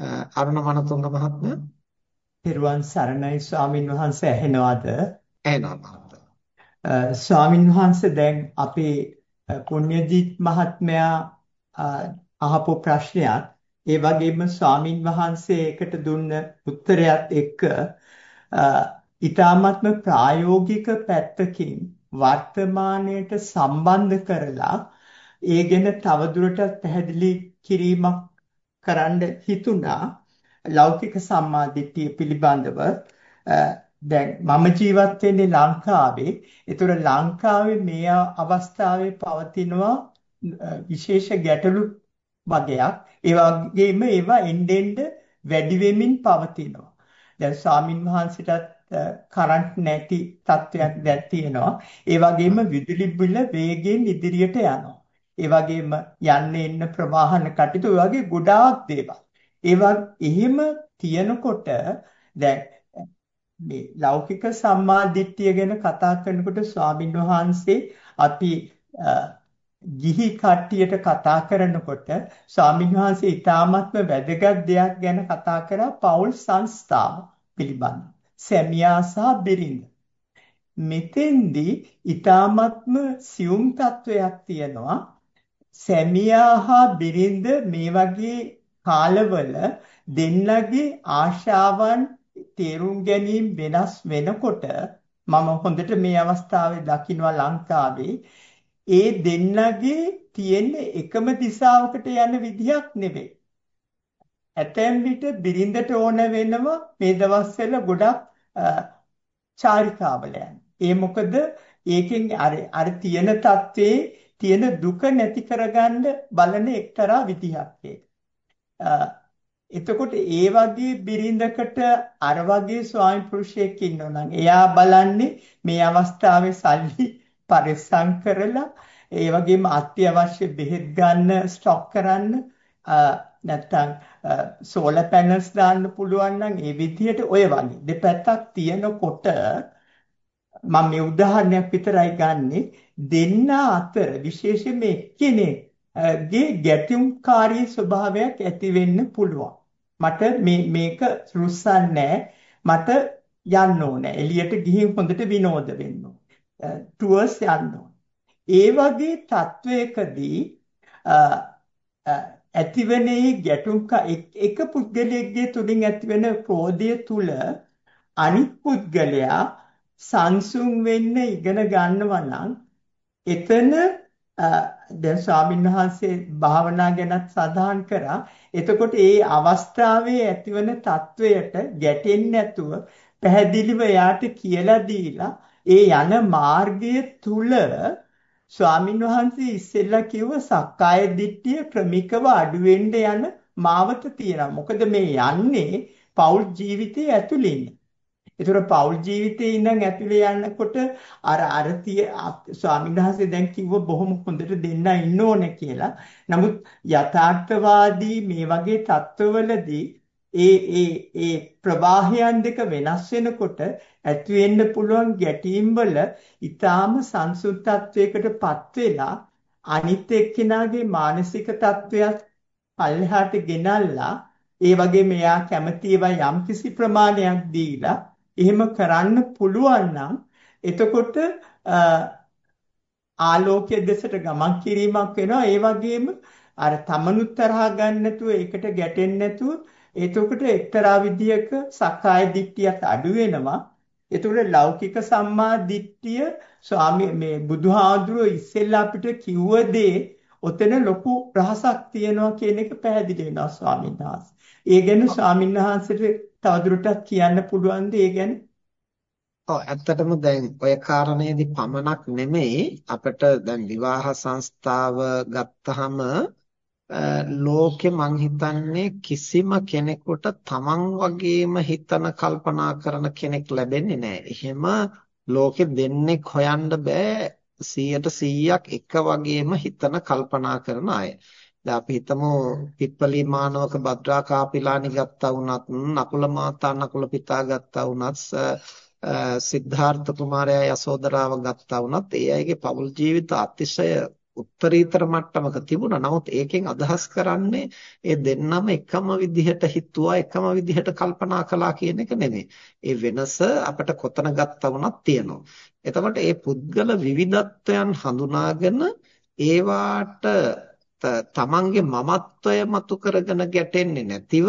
අරුණ මනතුංග මහත්මයා. පෙරුවන් සරණයි ස්වාමින් වහන්සේ. ඇහෙනවද? ඇහෙනවා ස්වාමින් වහන්සේ දැන් අපේ පුණ්‍යජීත් මහත්මයා අහපු ප්‍රශ්නයක්. ඒ වගේම ස්වාමින් වහන්සේ ඒකට දුන්න උත්තරයත් එක්ක ඊ타ත්ම ප්‍රායෝගික පැත්තකින් වර්තමානයට සම්බන්ධ කරලා ඒ ගැන තවදුරටත් පැහැදිලි කිරීමක් කරන්න හිතුණා ලෞකික සම්මාදිට්ඨිය පිළිබඳව දැන් මම ජීවත් වෙන්නේ ලංකාවේ. ඒතර ලංකාවේ මේ අවස්ථාවේ පවතිනවා විශේෂ ගැටලු වගයක්. ඒ වගේම ඒවා එන්නෙන්ද වැඩි වෙමින් පවතිනවා. දැන් ස්වාමින් වහන්සේටත් කරන්ට් නැති තත්ත්වයක් දැන් තියෙනවා. ඒ වගේම විදුලි බිල වේගයෙන් ඉදිරියට යනවා. ඒ වගේම යන්න එන්න ප්‍රවාහන කටයුතු වගේ ගොඩාක් දේවල්. ඒවා එහෙම තියනකොට දැන් මේ ලෞකික සම්මා දිට්ඨිය ගැන කතා කරනකොට ස්වාමින් වහන්සේ අපි ගිහි කට්ටියට කතා කරනකොට ස්වාමින් වහන්සේ ඊ타මත්ම වැදගත් දෙයක් ගැන කතා කරා පෞල් සංස්ථාව පිළිබඳ. සැමියා සහ බිරිඳ. මෙතෙන්දී ඊ타මත්ම සියුම් තත්වයක් තියෙනවා. සැමියා හා බිරිඳ මේ වගේ කාලවල දෙන්නගේ ආශාවන් තේරුම් ගැනීම වෙනස් වෙනකොට මම හොඳට මේ අවස්ථාවේ දකින්නවා ලංකාවේ ඒ දෙන්නගේ තියෙන එකම දිශාවකට යන විදිහක් නෙවෙයි. ඇතැම් විට බිරිඳට ඕන වෙනවා මේ දවස්වල ගොඩක් චාරිකාවල ඒ මොකද ඒකෙන් අර අර තියෙන தત્ත්වේ තියෙන දුක නැති කරගන්න බලන එක්තරා විදිහක් එතකොට ඒ වගේ බිරිඳකට අර වගේ ස්වාමි පුරුෂයෙක් ඉන්නවනම් එයා බලන්නේ මේ අවස්ථාවේ සල්ලි පරිස්සම් කරලා ඒ වගේම අත්‍යවශ්‍ය බෙහෙත් ගන්න ස්ටොක් කරන්න නැත්තම් සෝලර් පැනල්ස් දාන්න පුළුවන් නම් ඒ විදිහට ඔය වගේ දෙපැත්තක් තියෙනකොට මම මේ උදාහරණයක් විතරයි ගන්නෙ දෙන්න අතර විශේෂයෙන් එක්කෙනෙක්ගේ ගැටුම්කාරී ස්වභාවයක් ඇති වෙන්න පුළුවන්. මට මේ මේක රුස්සන්නේ මට යන්න ඕනේ. එළියට ගිහින් හොඳට විනෝද වෙන්න ඕනේ. ටුවර්ස් යන්න ඒ වගේ තත්වයකදී ඇතිවෙනේ ගැටුම් එක පුද්ගලයෙක්ගේ තුලින් ඇතිවෙන ක්‍රෝධය තුල අනිත් පුද්ගලයා සංසුන් වෙන්න ඉගෙන ගන්නවා නම් එතන දැන් ස්වාමීන් වහන්සේ භාවනා ගැනත් සඳහන් කරා. එතකොට ඒ අවස්ථාවේ ඇතිවන తත්වයට ගැටෙන්නේ නැතුව පැහැදිලිව යාට කියලා දීලා ඒ යන මාර්ගය තුල ස්වාමින් වහන්සේ ඉස්සෙල්ලා කිව්ව සක්කාය දිට්ඨිය ක්‍රමිකව අඩු යන මාවත තියෙනවා. මොකද මේ යන්නේ පෞල් ජීවිතයේ ඇතුළේ ඒතර පෞල් ජීවිතේ ඉඳන් ඇතුලේ යනකොට අර අරතිය ස්වාමීන් වහන්සේ දැන් කිව්ව බොහොම හොඳට දෙන්න ඉන්න ඕනේ කියලා. නමුත් යථාර්ථවාදී මේ වගේ තත්ත්වවලදී ඒ ඒ ඒ ප්‍රවාහයන් දෙක වෙනස් වෙනකොට ඇති වෙන්න පුළුවන් ගැටීම් වල ඊටාම සංසුද්ධත්වයකටපත් වෙලා අනිත් එක්කෙනාගේ මානසික තත්වයක් පල්ලෙහාට ගෙනල්ලා ඒ වගේ මෙයා කැමති ඒවා යම්කිසි ප්‍රමාණයක් දීලා එහෙම කරන්න පුළුවන් නම් එතකොට ආලෝකයේ දෙසට ගමන් කිරීමක් වෙනවා ඒ වගේම අර තමනුත් තරහ ගන්න නැතුව ඒකට ගැටෙන්නේ නැතුව එතකොට එක්තරා විදියක සක්කාය දිට්ඨියත් අඩු වෙනවා එතකොට ලෞකික සම්මා දිට්ඨිය ස්වාමී මේ බුදුහාඳුරෝ ඉස්සෙල්ලා අපිට කිව්ව දේ ඔතන ලොකු රහසක් තියෙනවා කියන එක පැහැදිලි වෙනවා ස්වාමීන් වහන්සේ. ඒ ගැන ස්වාමීන් වහන්සේට තවදුරටත් කියන්න පුළුවන්ද ඒ ගැන? ඔව් ඇත්තටම දැන් ඔය කාරණේදී පමණක් නෙමෙයි අපිට දැන් විවාහ සංස්ථාව ගත්තහම ලෝකෙ මං හිතන්නේ කිසිම කෙනෙකුට තමන් වගේම හිතන කල්පනා කරන කෙනෙක් ලැබෙන්නේ නැහැ. එහෙම ලෝකෙ දෙන්නෙක් හොයන්න බෑ 100ට 100ක් එක වගේම හිතන කල්පනා කරන අය. දැන් අපි හිතමු පිප්පලී මානවක භද්‍රා කාපිලානි ගත්තා වුණත් නකුල මාතා නකුල පිතා ගත්තා වුණත් සිද්ධාර්ථ කුමාරයා යසෝදරාව ගත්තා වුණත් ඒ අයගේ පෞල් ජීවිත අතිශය උත්තරීතර මට්ටමක තිබුණා. නමුත් ඒකෙන් අදහස් කරන්නේ ඒ දෙන්නම එකම විදිහට හිතුවා, එකම විදිහට කල්පනා කළා කියන එක නෙමෙයි. ඒ වෙනස අපිට කොතන ගත්තා වුණත් තියෙනවා. එතකොට මේ පුද්ගල විවිධත්වයන් හඳුනාගෙන ඒවාට තමන්ගේ මමත්වය මතු කරගෙන ගැටෙන්නේ නැතිව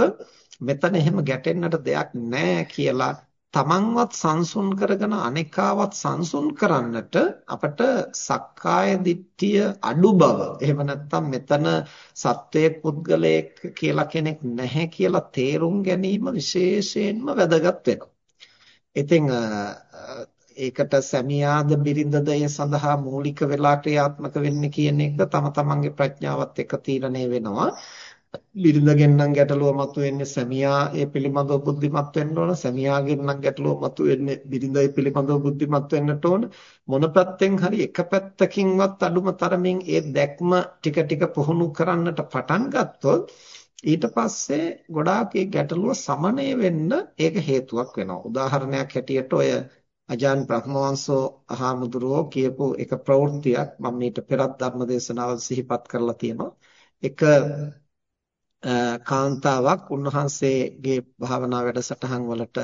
මෙතන එහෙම ගැටෙන්නට දෙයක් නැහැ කියලා තමන්වත් සංසුන් කරගෙන අනේකාවත් සංසුන් කරන්නට අපට සක්කාය දිට්ඨිය අඩු බව එහෙම නැත්නම් මෙතන සත්වයේ පුද්ගලයෙක් කියලා කෙනෙක් නැහැ කියලා තේරුම් ගැනීම විශේෂයෙන්ම වැදගත් වෙනවා. ඉතින් ඒකට සැමියාද බිරිඳද ඒ සඳහා මූලික වෙලා ක්‍රියාත්මක වෙන්නේ කියන එක තම තමන්ගේ ප්‍රඥාවත් එක්ක තීරණය වෙනවා. බිරිඳගෙන් නම් ගැටලුව මතුවෙන්නේ සැමියා ඒ පිළිබඳව බුද්ධිමත් වෙන්න ඕන. සැමියාගෙන් නම් ගැටලුව මතුවෙන්නේ බිරිඳ ඒ පිළිබඳව බුද්ධිමත් වෙන්නට ඕන. මොන පැත්තෙන් හරි එක පැත්තකින්වත් අඩුම තරමින් ඒ දැක්ම ටික ටික පුහුණු කරන්නට පටන් ගත්තොත් ඊට පස්සේ ගොඩාක් ඒ ගැටලුව සමනය වෙන්න ඒක හේතුවක් වෙනවා. උදාහරණයක් හැටියට ඔය අජාන් බ්‍රහ්මවංශෝ අහමුදුරෝ කියපු එක ප්‍රවෘත්තියක් මම ඊට පෙරත් ධර්ම දේශනාවල් සිහිපත් කරලා තියෙනවා එක කාන්තාවක් උන්වහන්සේගේ භාවනා වැඩසටහන් වලට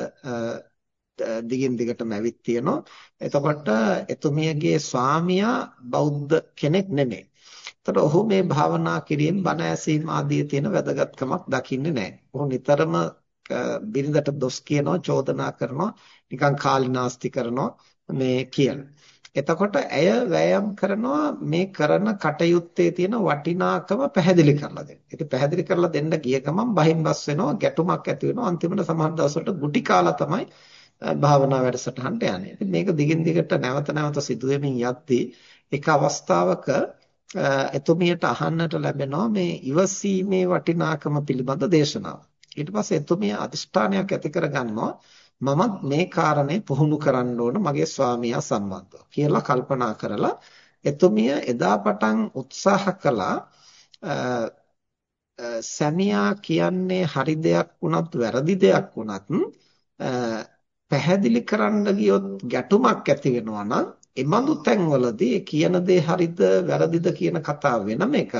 දිගින් දිගටම ඇවිත් තියෙනවා. එතකොට එතුමියගේ ස්වාමියා බෞද්ධ කෙනෙක් නෙමෙයි. එතකොට ඔහු මේ භාවනා කිරීම බණ ඇසීම ආදී තියෙන වැදගත්කමක් දකින්නේ නැහැ. ඔහු නිතරම බිරිඳට දොස් කියනවා, චෝදනා කරනවා, නිකන් කාලිනාස්ති කරනවා මේ කියලා. එතකොට ඇය වෑයම් කරනවා මේ කරන කටයුත්තේ තියෙන වටිනාකම පැහැදිලි කරලා දෙන්න. ඉතින් පැහැදිලි කරලා දෙන්න ගිය ගමන් බහින්බස් වෙනවා, ගැටුමක් ඇති වෙනවා. අන්තිමට සමහර දවස්වලට ගුටි කාලා තමයි භාවනා වැඩසටහනට යන්නේ. ඉතින් මේක දිගින් දිගට නැවත නැවත සිදුවෙමින් යද්දී එක අවස්ථාවක එතුමියට අහන්නට ලැබෙනවා මේ ඉවසීමේ වටිනාකම පිළිබඳ දේශනාව. ඊට පස්සේ එතුමිය අදිෂ්ඨානයක් ඇති කරගන්නවා මමත් මේ කාරණේ පුහුණු කරන්න ඕන මගේ ස්වාමියා සම්බන්ධව කියලා කල්පනා කරලා එතුමිය එදා පටන් උත්සාහ කළා සැමියා කියන්නේ හරි දෙයක් වුණත් වැරදි දෙයක් වුණත් පැහැදිලි කරන්න ගියොත් ගැටුමක් ඇති වෙනවා නම් එබඳු තැන්වලදී කියන දේ හරිද වැරදිද කියන කතාව වෙනම එක.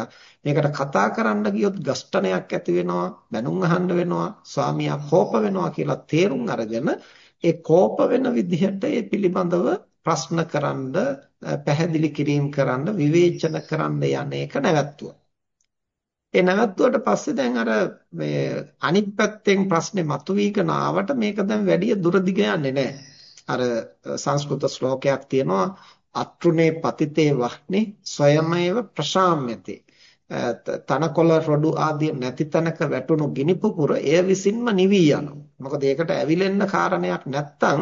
මේකට කතා කරන්න ගියොත් ගස්ඨනයක් ඇති වෙනවා, බැනුම් අහන්න වෙනවා, ස්වාමියා කෝප වෙනවා කියලා තේරුම් අරගෙන ඒ කෝප වෙන විදිහට ඒ පිළිබඳව ප්‍රශ්න කරන්න, පැහැදිලි කිරීම කරන්න, විවේචන කරන්න යන එක නැවැත්තුවා. ඒ නැවැත්තුවට පස්සේ දැන් අර මේ අනිත් පැත්තෙන් ප්‍රශ්නේ මතුවීගෙන ආවට මේක දැන් වැඩි දුර දිග යන්නේ නැහැ. අර සංස්කෘත ශ්ලෝකයක් තියෙනවා අත්‍රුනේ පතිතේ වහ්නේ ස්වයමේව ප්‍රශාම්‍යති තනකොළ රොඩු ආදී නැති තැනක වැටුණු ගිනි පුපුර එය විසින්ම නිවි යනවා. මොකද ඒකට ඇවිලෙන්න කාරණයක් නැත්තම්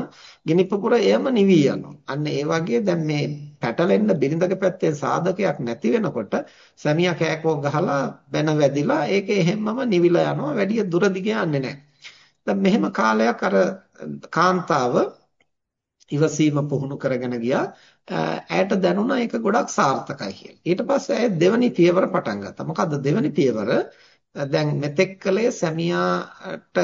ගිනි පුපුර එයම නිවි යනවා. අන්න ඒ වගේ දැන් මේ පැටලෙන්න බිරිඳක පැත්තේ සාධකයක් නැති වෙනකොට සැමියා කෑකෝ ගහලා බැන වැදිලා ඒක එහෙම්මම නිවිලා යනවා. වැඩි දුර දිග යන්නේ නැහැ. දැන් මෙහෙම කාලයක් අර කාන්තාව ඉවසීම පුහුණු කරගෙන ගියා. ඇයට දැනුණා ඒක ගොඩක් සාර්ථකයි කියලා. ඊට පස්සේ ඇය දෙවනි පියවර පටන් ගත්තා. මොකද්ද දෙවනි පියවර? දැන් මෙතෙක් කලේ සැමියාට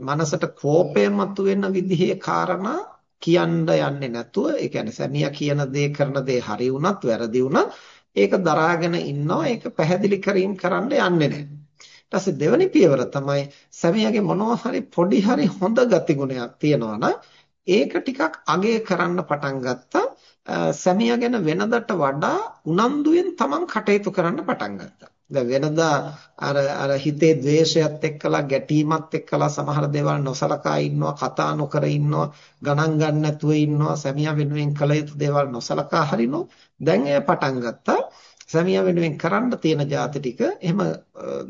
මනසට කෝපය මතුවෙන විදිහේ කාරණා කියන්න යන්නේ නැතුව, ඒ කියන්නේ සැමියා කියන දේ කරන දේ හරි වුණත් වැරදි වුණත් ඒක දරාගෙන ඉන්නවා. ඒක පැහැදිලි කිරීම කරන්න යන්නේ නැහැ. ඊට පස්සේ දෙවනි පියවර තමයි සැමියාගේ මොනවා හරි පොඩි හරි හොඳ ගතිගුණයක් තියෙනවා නම් ඒක ටිකක් අගය කරන්න පටන් ගත්තා. සැමියා ගැන වෙනදට වඩා උනන්දුවෙන් තමන් කටයුතු කරන්න පටන් ගත්තා. දැන් වෙනදා අර අර හිතේ ද්වේෂයත් එක්කලා ගැටීමත් එක්කලා සමහර දේවල් නොසලකා ඉන්නවා කතා නොකර ඉන්නවා ගණන් ගන්න නැතුව ඉන්නවා. සැමියා වෙනුවෙන් කළ යුතු දේවල් නොසලකා හරිනෝ. දැන් එය පටන් ගත්තා. සැමියා වෙනුවෙන් කරන්න තියෙන જાති ටික එහෙම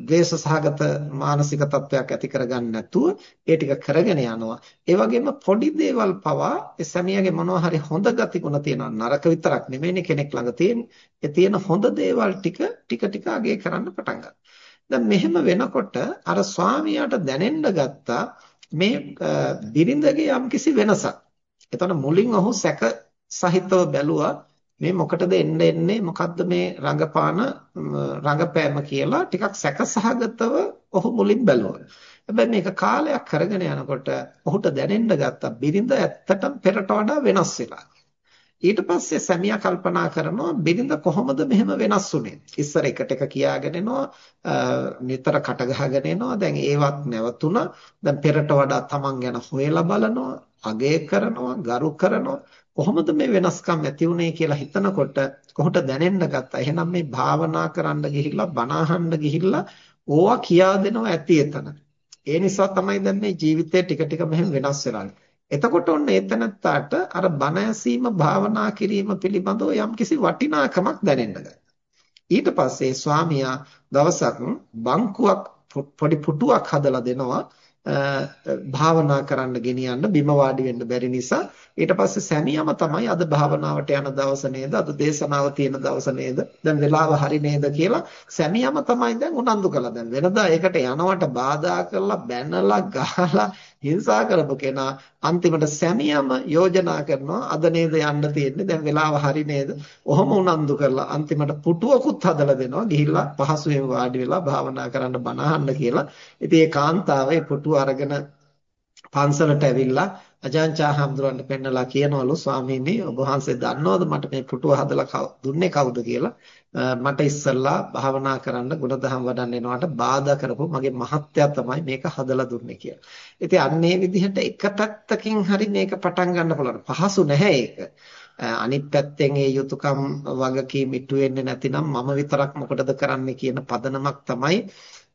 ද්වේෂ සහගත මානසික තත්වයක් ඇති කරගන්න නැතුව ඒ ටික කරගෙන යනවා. ඒ වගේම පොඩි දේවල් පවා ඒ සැමියාගේ මොනවා හරි හොඳ ගතිගුණ තියෙනවා. නරක විතරක් නෙමෙයිනේ කෙනෙක් ළඟ තියෙන්නේ. ඒ තියෙන හොඳ දේවල් ටික ටික ටික අගය කරන්න පටන් ගන්නවා. දැන් මෙහෙම වෙනකොට අර ස්වාමියාට දැනෙන්න ගත්තා මේ බිරිඳගේ යම්කිසි වෙනසක්. එතකොට මුලින් ඔහු සැක සහිතව බැලුවා මේ මොකටද එන්න එන්නේ මොකද්ද මේ රංගපාන රංගපෑම කියලා ටිකක් සැකසහගතව ඔහු මුලින් බැලුවා. හැබැයි මේක කාලයක් කරගෙන යනකොට ඔහුට දැනෙන්න ගත්තා බිරිඳ ඇත්තටම පෙරට වඩා වෙනස් වෙලා. ඊට පස්සේ සැමියා කල්පනා කරනවා බිරිඳ කොහොමද මෙහෙම වෙනස් වුනේ? ඉස්සර එකට එක කියාගෙන එනවා නිතර කට ගහගෙන එනවා. දැන් ඒවත් නැවතුණා. දැන් පෙරට වඩා තමන් ගැන හොයලා බලනවා, අගය කරනවා, ගරු කරනවා. කොහොමද මේ වෙනස්කම් ඇති වුනේ කියලා හිතනකොට කොහොට දැනෙන්න ගත්තා. එහෙනම් මේ භාවනා කරන්න ගිහිල්ලා බණ අහන්න ගිහිල්ලා ඕවා කියා දෙනවා ඇති එතන. ඒ නිසා තමයි දැන් මේ ජීවිතේ ටික ටික මෙහෙම වෙනස් වෙලා එතකොට ඔන්න එතනත්තාට අර බණ ඇසීම භාවනා කිරීම පිළිබඳව යම්කිසි වටිනාකමක් දැනෙන්න ඊට පස්සේ ස්වාමියා දවසක් බංකුවක් පොඩි පුටුවක් හදලා දෙනවා භාවනා කරන්න ගෙනියන්න බිම වාඩි වෙන්න බැරි නිසා. ඊට පස්සේ සැමියාම තමයි අද භාවනාවට යන දවස නේද අද දේශනාව තියෙන දවස නේද දැන් වෙලාව හරි නේද කියලා සැමියාම තමයි දැන් උනන්දු කළා. දැන් වෙනදා ඒකට යනවට බාධා කරලා බැනලා ගහලා හිංසා කරපු කෙනා අන්තිමට සැමියාම යෝජනා කරනවා අද නේද යන්න තියෙන්නේ? දැන් වෙලාව හරි නේද? ඔහොම උනන්දු කරලා අන්තිමට පුටුවකුත් හදලා දෙනවා. ගිහිල්ලා පහසුවෙන් වාඩි වෙලා භාවනා කරන්න බණ අහන්න කියලා. ඉතින් ඒ කාන්තාව ඒ පුටුව අරගෙන පන්සලට ඇවිල්ලා අජාන්චා හඳුරන්න පෙන්නලා කියනවලු ස්වාමීනි ඔබ වහන්සේ දන්නවද මට මේ පුටුව හදලා දුන්නේ කවුද කියලා මට ඉස්සල්ලා භාවනා කරන්න ගුණධම් වඩන්න එනවට බාධා කරපු මගේ මහත්තයා තමයි මේක හදලා දුන්නේ කියලා. ඉතින් අන්නේ විදිහට එක පැත්තකින් හරි මේක පටන් ගන්න පුළුවන්. පහසු නැහැ ඒක. අනිත් පැත්තෙන් ඒ යුතුයකම් වගකීම් ඉටු වෙන්නේ නැතිනම් මම විතරක් මොකටද කරන්නේ කියන පදනමක් තමයි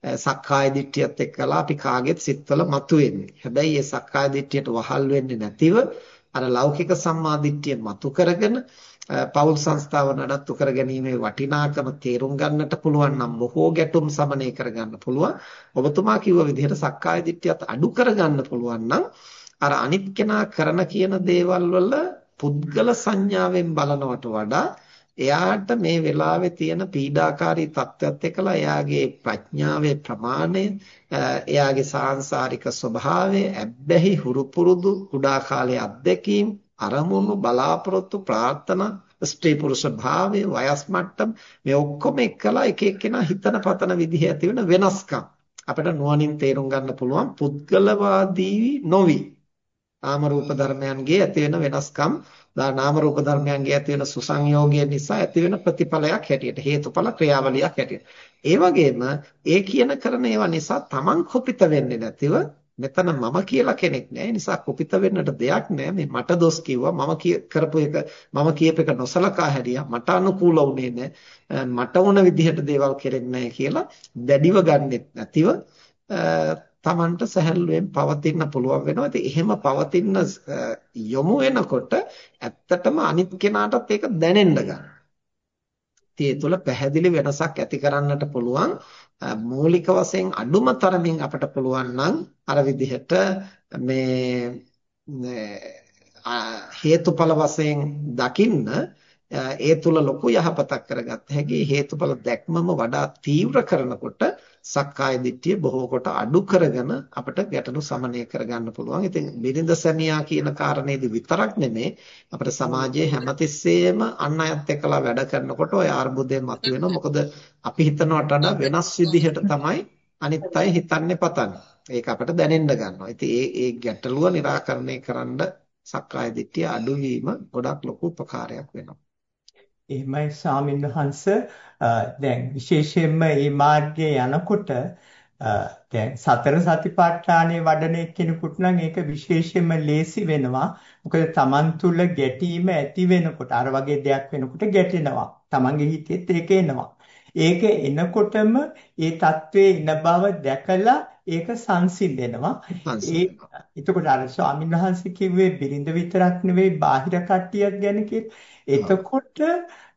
සක්කාය දිට්ඨියත් එක්කලා අපි කාගෙත් සිත්වල මතුවෙන්නේ. හැබැයි මේ සක්කාය දිට්ඨියට වහල් වෙන්නේ නැතිව අර ලෞකික සම්මා දිට්ඨිය මතු කරගෙන පෞල් සංස්ථාව නඩත්තු කර ගැනීමේ වටිනාකම තේරුම් ගන්නට පුළුවන් නම් බොහෝ ගැටුම් සමනය කර ගන්න පුළුවන්. ඔබතුමා කිව්ව විදිහට සක්කාය දිට්ඨියත් අඩු කර ගන්න පුළුවන් නම් අර අනිත් කෙනා කරන කියන දේවල් වල පුද්ගල සංඥාවෙන් බලනවට වඩා එයාට මේ වෙලාවේ තියෙන පීඩාකාරී තත්ත්වයක් එක්කලා එයාගේ ප්‍රඥාවේ ප්‍රමාණය එයාගේ සාංශාරික ස්වභාවය ඇබ්බැහි හුරු පුරුදු කුඩා කාලයේ අත්දැකීම් අරමුණු බලාපොරොත්තු ප්‍රාර්ථනා ස්ත්‍රී පුරුෂ භාවය වයස් මට්ටම් මේ ඔක්කොම එක්කලා එක එක්කෙනා හිතන පතන විදිහ ඇති වෙන වෙනස්කම්. අපිට නුවණින් තේරුම් ගන්න පුළුවන් පුද්ගලවාදී නොවි. නාම රූප ධර්මයන්ගේ ඇති වෙන වෙනස්කම් දා නාම රූප ධර්මයන්ගේ ඇති වෙන සුසංයෝගය නිසා ඇති වෙන ප්‍රතිඵලයක් හැටියට හේතුඵල ක්‍රියාවලියක් හැටියට. ඒ වගේම ඒ කියන කරන ඒවා නිසා Taman කුපිත වෙන්නේ නැතිව මෙතන මම කියලා කෙනෙක් නැහැ. නිසා කුපිත වෙන්නට දෙයක් නැහැ. මේ මට දොස් කිව්වා මම කරපු එක මම කියප එක නොසලකා හැරියා. මට අනුකූල වුණේ නැහැ. මට ඕන විදිහට දේවල් කෙරෙන්නේ නැහැ කියලා දැඩිව ගන්නෙත් නැතිව Tamanට සැහැල්ලුවෙන් පවතින්න පුළුවන් වෙනවා. ඉතින් එහෙම පවතින යොමු වෙනකොට ඇත්තටම අනිත් කෙනාටත් ඒක දැනෙන්න ගන්නවා. ඉතින් ඒ තුළ පැහැදිලි වෙනසක් ඇති කරන්නට පුළුවන්. මූලික වශයෙන් අඩුම තරමින් අපට පුළුවන් නම් අර විදිහට මේ හේතුඵල වශයෙන් දකින්න ඒ තුල ලොකු යහපතක් කරගත්ත හැකි හේතුඵල දැක්මම වඩා තීව්‍ර කරනකොට සක්කාය දිට්ඨිය බොහෝ කොට අඩු කරගෙන අපිට ගැටලු සමනය කරගන්න පුළුවන්. ඉතින් බිරිඳ සැමියා කියන කාරණේදී විතරක් නෙමේ අපිට සමාජයේ හැමතිස්සෙම අන් අයත් එක්කලා වැඩ කරනකොට ওই අර්බුදය මතුවෙනවා. මොකද අපි හිතනවට වඩා වෙනස් විදිහට තමයි අනිත් අය හිතන්නේ පතන්නේ. ඒක අපිට දැනෙන්න ගන්නවා. ඉතින් ඒ ඒ ගැටලුව निराකරණය කරන්න සක්කාය දිට්ඨිය අඩු වීම ගොඩක් ලොකු උපකාරයක් වෙනවා. එහෙමයි ස්වාමීන් වහන්ස දැන් විශේෂයෙන්ම මේ මාර්ගයේ යනකොට දැන් සතර සතිපට්ඨානෙ වඩන එක්කෙනෙකුට නම් ඒක විශේෂයෙන්ම ලේසි වෙනවා. මොකද Taman තුල ගැටීම ඇති වෙනකොට අර වගේ දෙයක් වෙනකොට ගැටෙනවා. Tamanගේ හිතෙත් ඒක එනවා. ඒක එනකොටම ඒ தત્ත්වයේ ඉන බව දැකලා ඒක සංසිඳෙනවා. ඒ එතකොට අර ස්වාමීන් වහන්සේ කිව්වේ බිරිඳ විතරක් නෙවෙයි බාහිර කට්ටියක් ගැන. එතකොට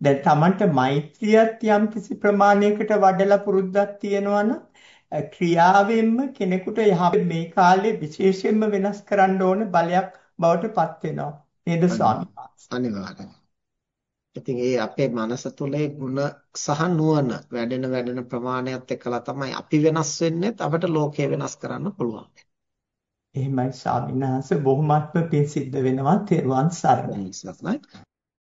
දැන් Tamanට මෛත්‍රියත් යම් කිසි ප්‍රමාණයකට වඩලා පුරුද්දක් තියෙනවා නම් ක්‍රියාවෙන්ම කෙනෙකුට යහපත් මේ කාලේ විශේෂයෙන්ම වෙනස් කරන්න ඕන බලයක් බවට පත් වෙනවා නේද ස්වාමීන් වහන්සේ අනිවාර්යයෙන් ඉතින් ඒ අපේ මනස තුලේ ಗುಣ සහ නුවණ වැඩෙන වැඩෙන ප්‍රමාණයත් එක්කලා තමයි අපි වෙනස් වෙන්නේ අපිට ලෝකය වෙනස් කරන්න පුළුවන්. එහෙමයි ස්වාමීන් වහන්සේ බොහොමත්ම පින් සිද්ධ වෙනවා තෙරුවන් සරණයි.